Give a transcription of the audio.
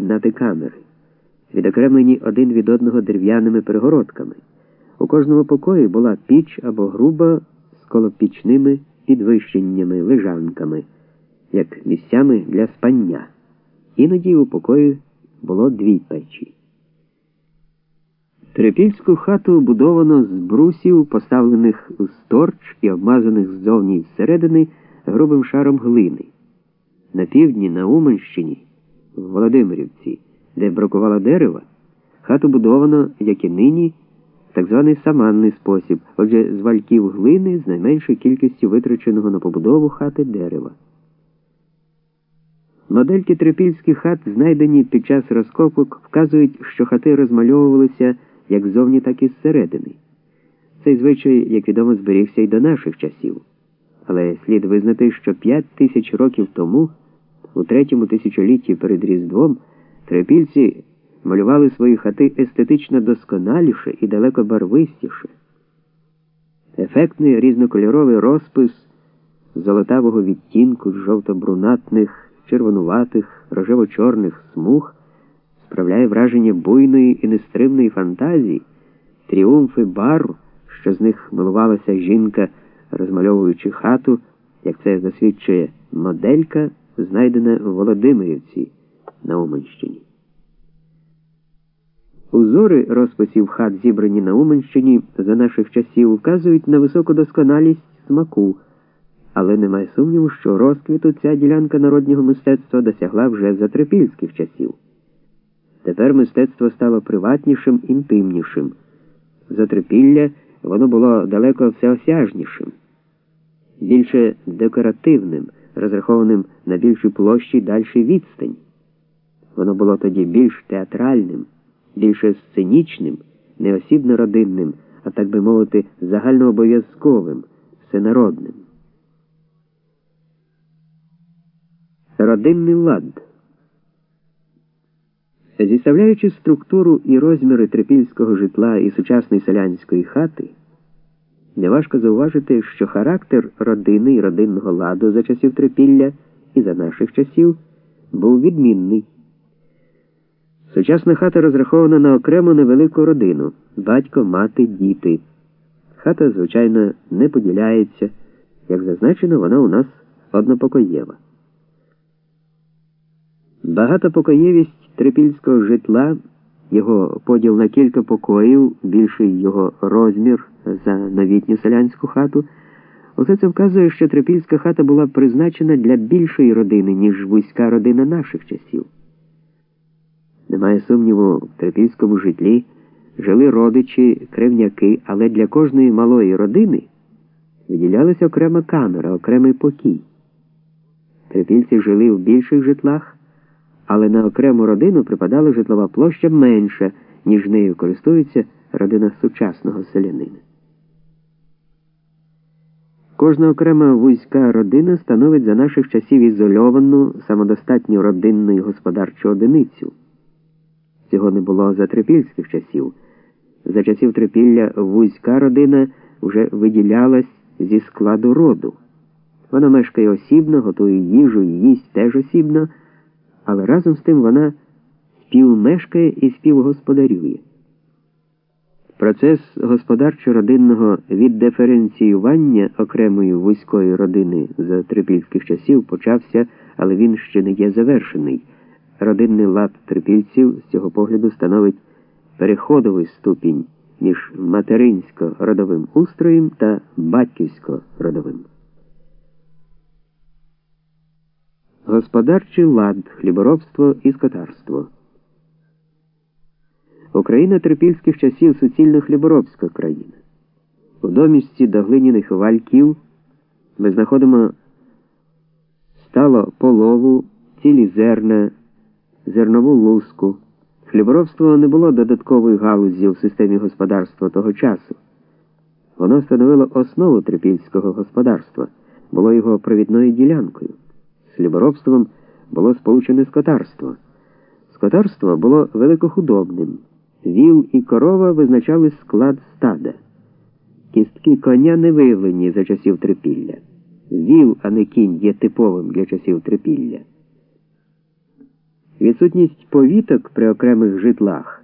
кімнати камери, відокремлені один від одного дерев'яними перегородками. У кожному покої була піч або груба з колопічними підвищеннями, лежанками, як місцями для спання. Іноді у покої було дві печі. Трипільську хату будовано з брусів, поставлених у сторч і обмазаних ззовні зсередини грубим шаром глини. На півдні, на Уманщині, в Володимирівці, де бракувало дерева, хату будовано, як і нині, так званий саманний спосіб, отже, з вальків глини з найменшою кількістю витраченого на побудову хати дерева. Модельки трипільських хат, знайдені під час розкопок, вказують, що хати розмальовувалися як ззовні, так і зсередини. Цей звичай, як відомо, зберігся й до наших часів. Але слід визнати, що п'ять тисяч років тому, у третьому тисячолітті перед Різдвом, трипільці малювали свої хати естетично досконаліше і далеко барвистіше. Ефектний різнокольоровий розпис золотавого відтінку жовто-брунатних червонуватих, рожево-чорних смуг справляє враження буйної і нестримної фантазії, тріумфи барв, що з них милувалася жінка, розмальовуючи хату, як це засвідчує моделька, знайдена в Володимирівці на Уманщині. Узори розписів хат, зібрані на Уманщині за наших часів, вказують на високу досконалість смаку. Але немає сумніву, що розквіту ця ділянка народнього мистецтва досягла вже за трипільських часів. Тепер мистецтво стало приватнішим, інтимнішим. За трипілля воно було далеко всеосяжнішим, більше декоративним, розрахованим на більшій площі дальшій відстань. Воно було тоді більш театральним, більше сценічним, неосібно родинним, а так би мовити, загальнообов'язковим, всенародним. Родинний лад. Зіставляючи структуру і розміри трипільського житла і сучасної селянської хати, неважко зауважити, що характер родини і родинного ладу за часів трипілля і за наших часів був відмінний. Сучасна хата розрахована на окрему невелику родину батько, мати, діти. Хата, звичайно, не поділяється, як зазначено, вона у нас однопокоєва. Багатопокоєвість трипільського житла, його поділ на кілька покоїв, більший його розмір за новітню селянську хату, усе це вказує, що трипільська хата була призначена для більшої родини, ніж вузька родина наших часів. Немає сумніву, в трипільському житлі жили родичі, кривняки, але для кожної малої родини виділялася окрема камера, окремий покій. Трипільці жили в більших житлах але на окрему родину припадала житлова площа менша, ніж нею користується родина сучасного селянина. Кожна окрема вузька родина становить за наших часів ізольовану самодостатню родинну і господарчу одиницю. Цього не було за трипільських часів. За часів трипілля вузька родина вже виділялась зі складу роду. Вона мешкає осібно, готує їжу і їсть теж осібно але разом з тим вона співмешкає і співгосподарює. Процес господарчо-родинного віддиференціювання окремої вузької родини за трипільських часів почався, але він ще не є завершений. Родинний лад трипільців з цього погляду становить переходовий ступінь між материнсько-родовим устроєм та батьківсько-родовим. Господарчий лад, хліборобство і скотарство. Україна трипільських часів суцільно хліборобська країна. У домішці до глиняних вальків ми знаходимо стало полову, цілі зерна, зернову луску. Хліборобство не було додатковою галузі в системі господарства того часу. Воно становило основу трипільського господарства, було його провідною ділянкою З хліборобством було сполучене скотарство. Скотарство було великохудобним. Віл і корова визначали склад стада. Кістки коня не виявлені за часів трипілля. Віл, а не кінь є типовим для часів трипілля. Відсутність повіток при окремих житлах